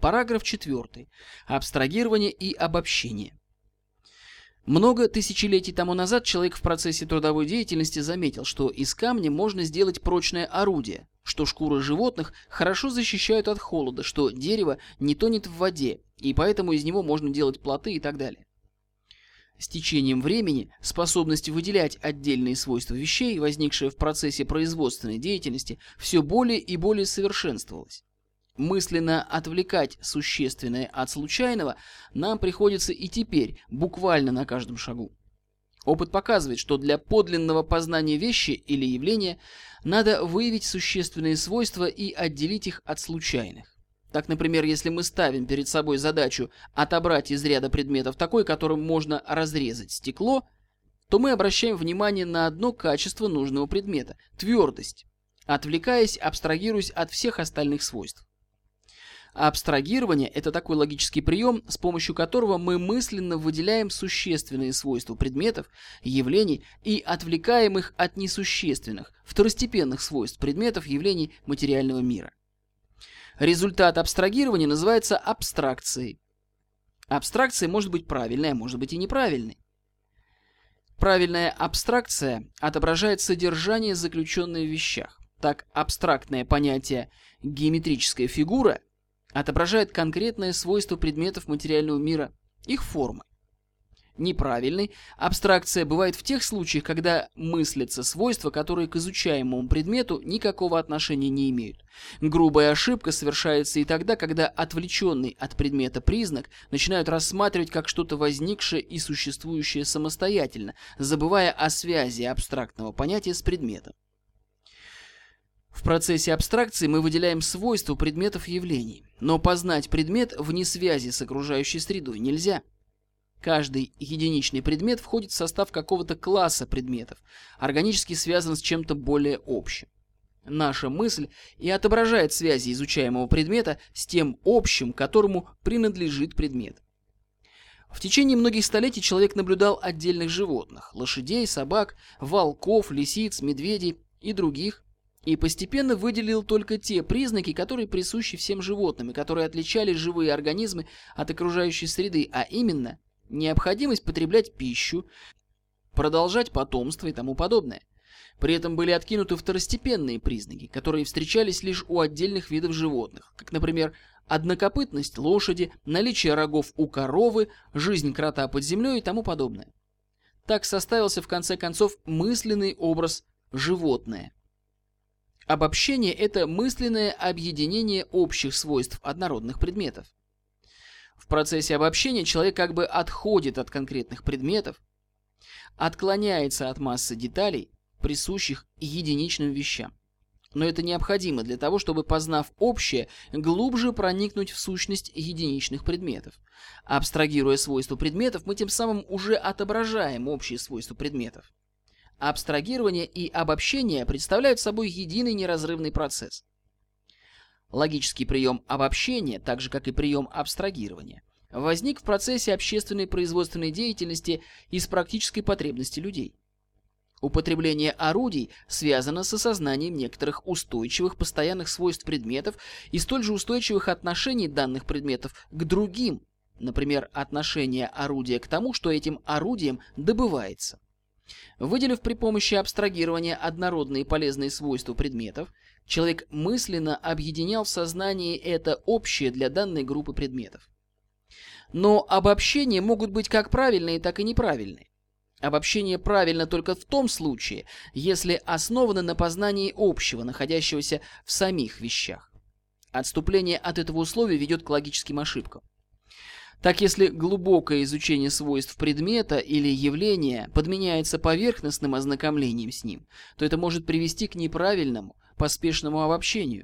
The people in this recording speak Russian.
Параграф 4. Абстрагирование и обобщение. Много тысячелетий тому назад человек в процессе трудовой деятельности заметил, что из камня можно сделать прочное орудие, что шкуры животных хорошо защищают от холода, что дерево не тонет в воде, и поэтому из него можно делать плоты и так далее. С течением времени способность выделять отдельные свойства вещей, возникшая в процессе производственной деятельности, все более и более совершенствовалась. Мысленно отвлекать существенное от случайного нам приходится и теперь, буквально на каждом шагу. Опыт показывает, что для подлинного познания вещи или явления надо выявить существенные свойства и отделить их от случайных. Так, например, если мы ставим перед собой задачу отобрать из ряда предметов такой, которым можно разрезать стекло, то мы обращаем внимание на одно качество нужного предмета – твердость, отвлекаясь, абстрагируясь от всех остальных свойств. Абстрагирование – это такой логический прием, с помощью которого мы мысленно выделяем существенные свойства предметов, явлений и отвлекаем их от несущественных, второстепенных свойств предметов, явлений материального мира. Результат абстрагирования называется абстракцией. Абстракция может быть правильной, а может быть и неправильной. Правильная абстракция отображает содержание, заключенное в вещах. Так, абстрактное понятие «геометрическая фигура» отображает конкретное свойство предметов материального мира, их формы. Неправильной абстракция бывает в тех случаях, когда мыслятся свойства, которые к изучаемому предмету никакого отношения не имеют. Грубая ошибка совершается и тогда, когда отвлеченный от предмета признак начинают рассматривать как что-то возникшее и существующее самостоятельно, забывая о связи абстрактного понятия с предметом. В процессе абстракции мы выделяем свойства предметов явлений, но познать предмет вне связи с окружающей средой нельзя. Каждый единичный предмет входит в состав какого-то класса предметов, органически связан с чем-то более общим. Наша мысль и отображает связи изучаемого предмета с тем общим, которому принадлежит предмет. В течение многих столетий человек наблюдал отдельных животных – лошадей, собак, волков, лисиц, медведей и других и постепенно выделил только те признаки, которые присущи всем животным и которые отличали живые организмы от окружающей среды, а именно необходимость потреблять пищу, продолжать потомство и тому подобное. При этом были откинуты второстепенные признаки, которые встречались лишь у отдельных видов животных, как, например, однокопытность лошади, наличие рогов у коровы, жизнь крота под землей и тому подобное. Так составился в конце концов мысленный образ «животное». Обобщение – это мысленное объединение общих свойств однородных предметов. В процессе обобщения человек как бы отходит от конкретных предметов, отклоняется от массы деталей, присущих единичным вещам. Но это необходимо для того, чтобы, познав общее, глубже проникнуть в сущность единичных предметов. Абстрагируя свойства предметов, мы тем самым уже отображаем общие свойства предметов. Абстрагирование и обобщение представляют собой единый неразрывный процесс. Логический прием обобщения, так же как и прием абстрагирования, возник в процессе общественной производственной деятельности из практической потребности людей. Употребление орудий связано с осознанием некоторых устойчивых постоянных свойств предметов и столь же устойчивых отношений данных предметов к другим, например, отношение орудия к тому, что этим орудием добывается. Выделив при помощи абстрагирования однородные полезные свойства предметов, человек мысленно объединял в сознании это общее для данной группы предметов. Но обобщения могут быть как правильные, так и неправильные. Обобщение правильно только в том случае, если основано на познании общего, находящегося в самих вещах. Отступление от этого условия ведет к логическим ошибкам. Так если глубокое изучение свойств предмета или явления подменяется поверхностным ознакомлением с ним, то это может привести к неправильному, поспешному обобщению.